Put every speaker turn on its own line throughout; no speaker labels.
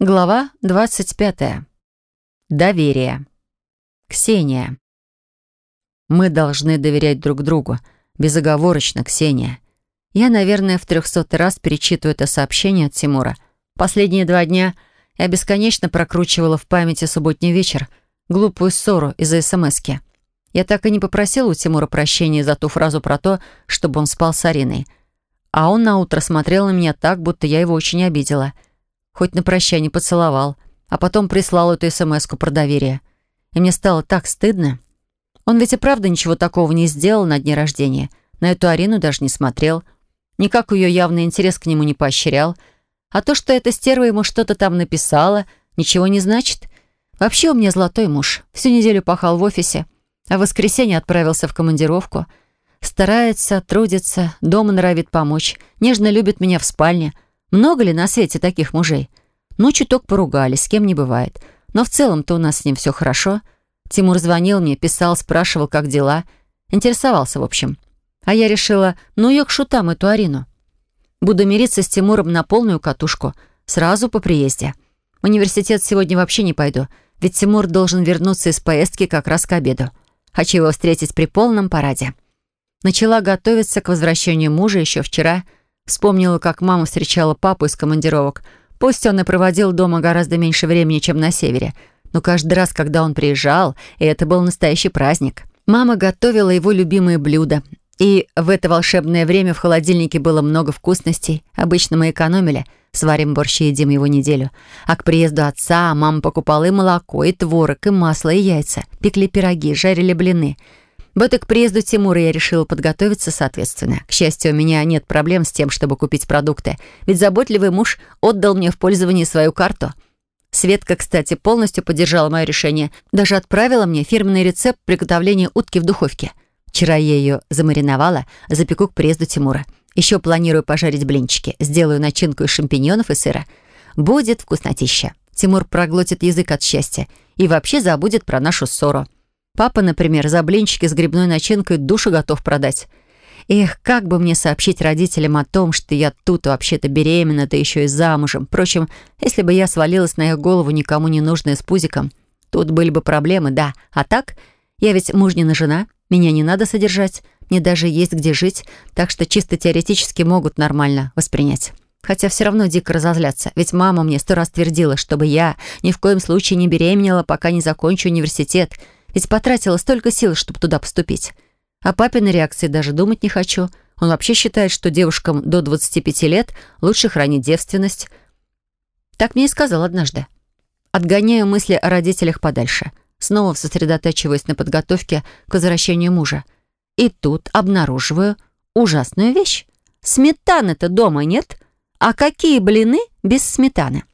Глава 25. Доверие. Ксения. Мы должны доверять друг другу. Безоговорочно, Ксения. Я, наверное, в трехсотый раз перечитываю это сообщение от Тимура. Последние два дня я бесконечно прокручивала в памяти субботний вечер глупую ссору из-за СМСки. Я так и не попросила у Тимура прощения за ту фразу про то, чтобы он спал с Ариной. А он наутро смотрел на меня так, будто я его очень обидела — хоть на прощание поцеловал, а потом прислал эту смс про доверие. И мне стало так стыдно. Он ведь и правда ничего такого не сделал на дне рождения. На эту Арину даже не смотрел. Никак ее явный интерес к нему не поощрял. А то, что эта стерва ему что-то там написала, ничего не значит. Вообще у меня золотой муж. Всю неделю пахал в офисе, а в воскресенье отправился в командировку. Старается, трудится, дома норовит помочь, нежно любит меня в спальне — много ли на свете таких мужей? Ну, чуток поругались, с кем не бывает. Но в целом-то у нас с ним все хорошо. Тимур звонил мне, писал, спрашивал, как дела. Интересовался, в общем. А я решила, ну ее к шутам, эту Арину. Буду мириться с Тимуром на полную катушку. Сразу по приезде. В университет сегодня вообще не пойду, ведь Тимур должен вернуться из поездки как раз к обеду. Хочу его встретить при полном параде. Начала готовиться к возвращению мужа еще вчера – Вспомнила, как мама встречала папу из командировок. Пусть он и проводил дома гораздо меньше времени, чем на севере, но каждый раз, когда он приезжал, и это был настоящий праздник. Мама готовила его любимые блюда. И в это волшебное время в холодильнике было много вкусностей. Обычно мы экономили. Сварим борщ и едим его неделю. А к приезду отца мама покупала и молоко, и творог, и масло, и яйца. Пекли пироги, жарили блины — и к приезду Тимура я решила подготовиться соответственно. К счастью, у меня нет проблем с тем, чтобы купить продукты, ведь заботливый муж отдал мне в пользование свою карту. Светка, кстати, полностью поддержала мое решение, даже отправила мне фирменный рецепт приготовления утки в духовке. Вчера я ее замариновала, запеку к приезду Тимура. Еще планирую пожарить блинчики, сделаю начинку из шампиньонов и сыра. Будет вкуснотища. Тимур проглотит язык от счастья и вообще забудет про нашу ссору. Папа, например, за блинчики с грибной начинкой душу готов продать. Эх, как бы мне сообщить родителям о том, что я тут вообще-то беременна, да еще и замужем. Впрочем, если бы я свалилась на их голову никому не нужная с пузиком, тут были бы проблемы, да. А так, я ведь мужнина жена, меня не надо содержать, мне даже есть где жить, так что чисто теоретически могут нормально воспринять. Хотя все равно дико разозлятся, ведь мама мне сто раз твердила, чтобы я ни в коем случае не беременела, пока не закончу университет — ведь потратила столько сил, чтобы туда поступить. О папиной реакции даже думать не хочу. Он вообще считает, что девушкам до 25 лет лучше хранить девственность. Так мне и сказал однажды. Отгоняю мысли о родителях подальше. Снова сосредотачиваюсь на подготовке к возвращению мужа. И тут обнаруживаю ужасную вещь. Сметаны-то дома нет. А какие блины без сметаны?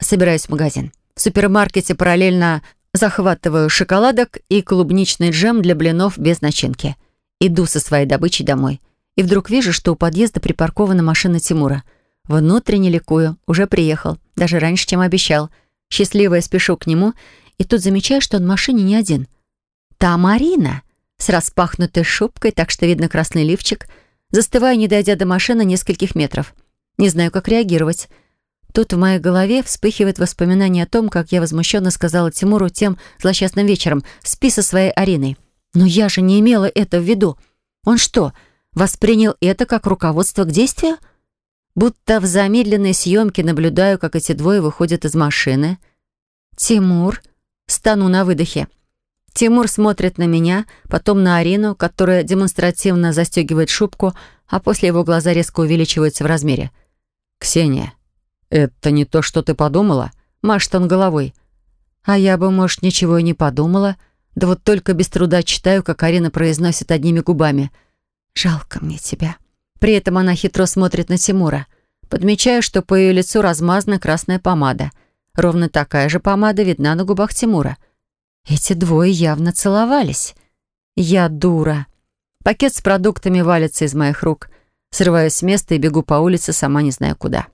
Собираюсь в магазин. В супермаркете параллельно Захватываю шоколадок и клубничный джем для блинов без начинки. Иду со своей добычей домой. И вдруг вижу, что у подъезда припаркована машина Тимура. Внутренне ликую, уже приехал, даже раньше, чем обещал. Счастливая спешу к нему, и тут замечаю, что он в машине не один. Та Марина, с распахнутой шубкой, так что видно красный лифчик. Застываю, не дойдя до машины нескольких метров. Не знаю, как реагировать. Тут в моей голове вспыхивает воспоминание о том, как я возмущенно сказала Тимуру тем злосчастным вечером «Спи со своей Ариной». Но я же не имела это в виду. Он что, воспринял это как руководство к действию? Будто в замедленной съемке наблюдаю, как эти двое выходят из машины. «Тимур?» Стану на выдохе. Тимур смотрит на меня, потом на Арину, которая демонстративно застегивает шубку, а после его глаза резко увеличиваются в размере. «Ксения, «Это не то, что ты подумала?» Машет он головой. «А я бы, может, ничего и не подумала. Да вот только без труда читаю, как Арина произносит одними губами. «Жалко мне тебя». При этом она хитро смотрит на Тимура. Подмечаю, что по ее лицу размазана красная помада. Ровно такая же помада видна на губах Тимура. Эти двое явно целовались. Я дура. Пакет с продуктами валится из моих рук. Срываюсь с места и бегу по улице, сама не знаю куда.